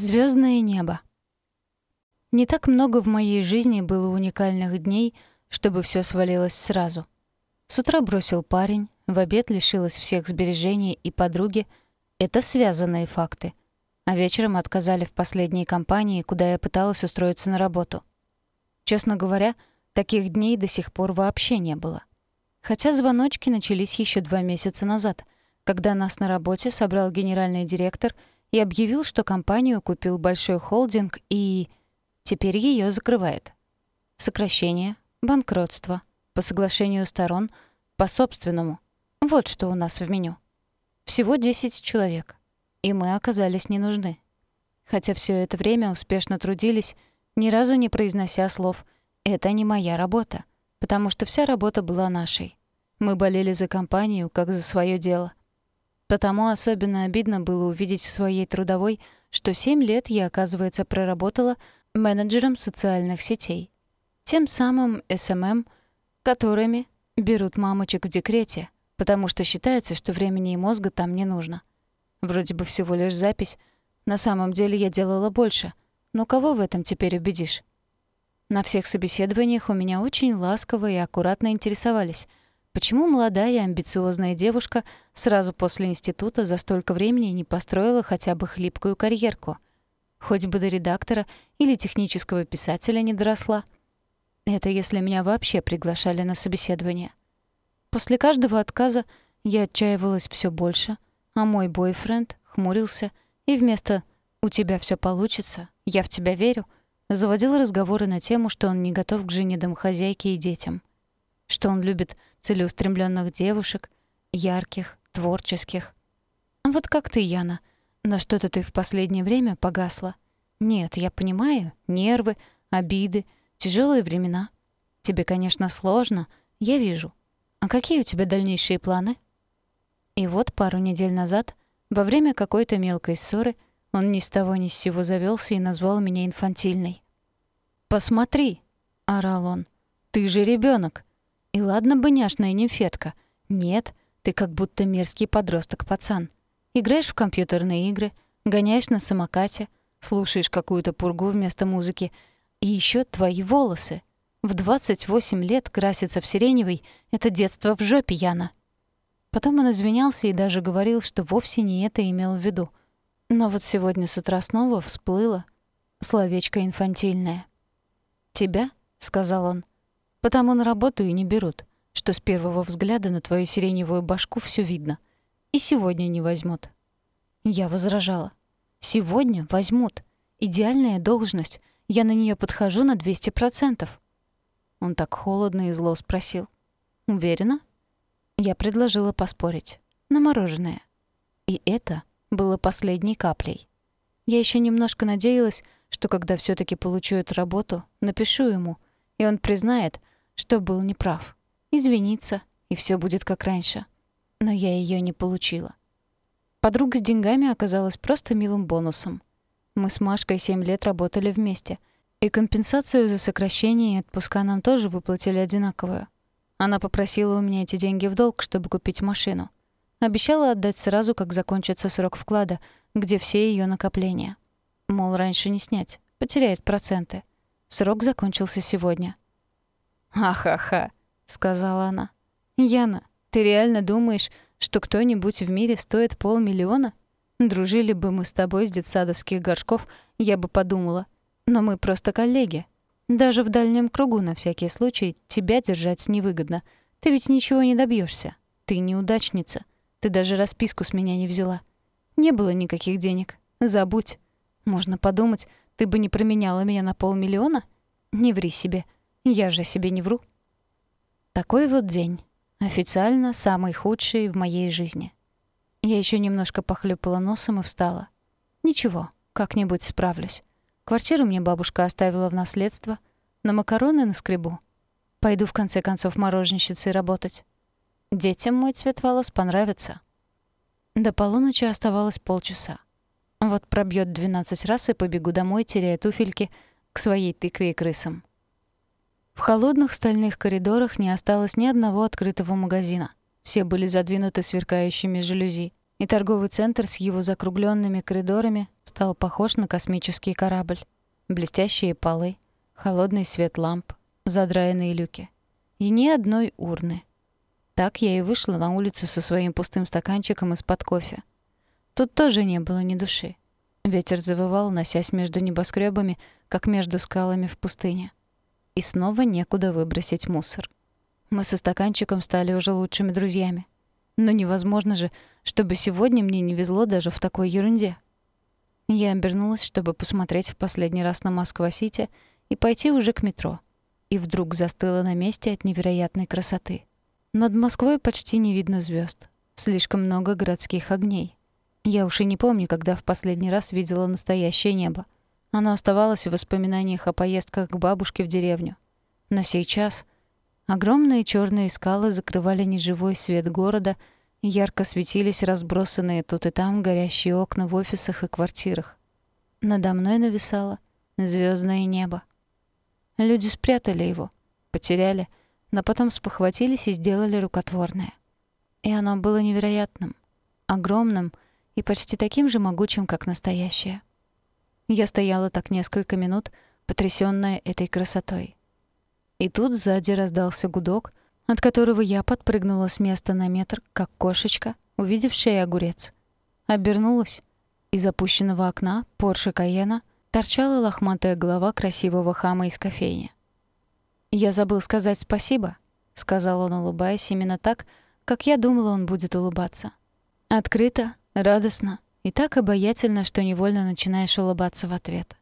Звездное небо. Не так много в моей жизни было уникальных дней, чтобы все свалилось сразу. С утра бросил парень, в обед лишилась всех сбережений и подруги. Это связанные факты. А вечером отказали в последней компании, куда я пыталась устроиться на работу. Честно говоря, таких дней до сих пор вообще не было. Хотя звоночки начались еще два месяца назад, когда нас на работе собрал генеральный директор — и объявил, что компанию купил большой холдинг и... теперь ее закрывает. Сокращение, банкротство, по соглашению сторон, по собственному. Вот что у нас в меню. Всего 10 человек. И мы оказались не нужны. Хотя все это время успешно трудились, ни разу не произнося слов «это не моя работа», потому что вся работа была нашей. Мы болели за компанию, как за свое дело. Потому особенно обидно было увидеть в своей трудовой, что семь лет я, оказывается, проработала менеджером социальных сетей. Тем самым SMM, которыми берут мамочек в декрете, потому что считается, что времени и мозга там не нужно. Вроде бы всего лишь запись. На самом деле я делала больше. Но кого в этом теперь убедишь? На всех собеседованиях у меня очень ласково и аккуратно интересовались — Почему молодая амбициозная девушка сразу после института за столько времени не построила хотя бы хлипкую карьерку? Хоть бы до редактора или технического писателя не доросла. Это если меня вообще приглашали на собеседование. После каждого отказа я отчаивалась все больше, а мой бойфренд хмурился и вместо «у тебя все получится, я в тебя верю» заводил разговоры на тему, что он не готов к жене домохозяйки и детям — что он любит целеустремленных девушек, ярких, творческих. Вот как ты, Яна, на что-то ты в последнее время погасла. Нет, я понимаю, нервы, обиды, тяжелые времена. Тебе, конечно, сложно, я вижу. А какие у тебя дальнейшие планы? И вот пару недель назад, во время какой-то мелкой ссоры, он ни с того ни с сего завелся и назвал меня инфантильной. «Посмотри!» — орал он. «Ты же ребенок. И ладно бы няшная нимфетка. Нет, ты как будто мерзкий подросток-пацан. Играешь в компьютерные игры, гоняешь на самокате, слушаешь какую-то пургу вместо музыки. И еще твои волосы. В 28 лет краситься в сиреневый — это детство в жопе, Яна. Потом он извинялся и даже говорил, что вовсе не это имел в виду. Но вот сегодня с утра снова всплыло словечко инфантильное. «Тебя?» — сказал он. Потому на работу и не берут, что с первого взгляда на твою сиреневую башку все видно. И сегодня не возьмут. Я возражала. Сегодня возьмут. Идеальная должность. Я на нее подхожу на 200%. Он так холодно и зло спросил. «Уверена?» Я предложила поспорить. На мороженое. И это было последней каплей. Я еще немножко надеялась, что когда все таки получу эту работу, напишу ему, и он признает, что был неправ. Извиниться, и все будет как раньше. Но я ее не получила. Подруга с деньгами оказалась просто милым бонусом. Мы с Машкой семь лет работали вместе, и компенсацию за сокращение и отпуска нам тоже выплатили одинаковую. Она попросила у меня эти деньги в долг, чтобы купить машину. Обещала отдать сразу, как закончится срок вклада, где все ее накопления. Мол, раньше не снять, потеряет проценты. Срок закончился сегодня. «Ха-ха-ха», — сказала она. «Яна, ты реально думаешь, что кто-нибудь в мире стоит полмиллиона? Дружили бы мы с тобой с детсадовских горшков, я бы подумала. Но мы просто коллеги. Даже в дальнем кругу на всякий случай тебя держать невыгодно. Ты ведь ничего не добьешься. Ты неудачница. Ты даже расписку с меня не взяла. Не было никаких денег. Забудь. Можно подумать, ты бы не променяла меня на полмиллиона? Не ври себе. Я же себе не вру. Такой вот день. Официально самый худший в моей жизни. Я еще немножко похлюпала носом и встала. Ничего, как-нибудь справлюсь. Квартиру мне бабушка оставила в наследство. На макароны на скребу. Пойду в конце концов мороженщицей работать. Детям мой цвет волос понравится. До полуночи оставалось полчаса. Вот пробьет 12 раз и побегу домой, теряя туфельки, к своей тыкве и крысам. В холодных стальных коридорах не осталось ни одного открытого магазина. Все были задвинуты сверкающими жалюзи. и торговый центр с его закругленными коридорами стал похож на космический корабль. Блестящие полы, холодный свет ламп, задраенные люки. И ни одной урны. Так я и вышла на улицу со своим пустым стаканчиком из-под кофе. Тут тоже не было ни души. Ветер завывал, носясь между небоскребами, как между скалами в пустыне. И снова некуда выбросить мусор. Мы со стаканчиком стали уже лучшими друзьями. Но невозможно же, чтобы сегодня мне не везло даже в такой ерунде. Я обернулась, чтобы посмотреть в последний раз на Москва-Сити и пойти уже к метро. И вдруг застыла на месте от невероятной красоты. Над Москвой почти не видно звезд. Слишком много городских огней. Я уж и не помню, когда в последний раз видела настоящее небо. Оно оставалось в воспоминаниях о поездках к бабушке в деревню. Но сейчас огромные черные скалы закрывали неживой свет города, ярко светились разбросанные тут и там горящие окна в офисах и квартирах. Надо мной нависало звездное небо. Люди спрятали его, потеряли — но потом спохватились и сделали рукотворное. И оно было невероятным, огромным и почти таким же могучим, как настоящее. Я стояла так несколько минут, потрясённая этой красотой. И тут сзади раздался гудок, от которого я подпрыгнула с места на метр, как кошечка, увидевшая огурец. Обернулась. Из опущенного окна Порше Каена торчала лохматая голова красивого хама из кофейни. «Я забыл сказать спасибо», — сказал он, улыбаясь именно так, как я думала, он будет улыбаться. Открыто, радостно и так обаятельно, что невольно начинаешь улыбаться в ответ.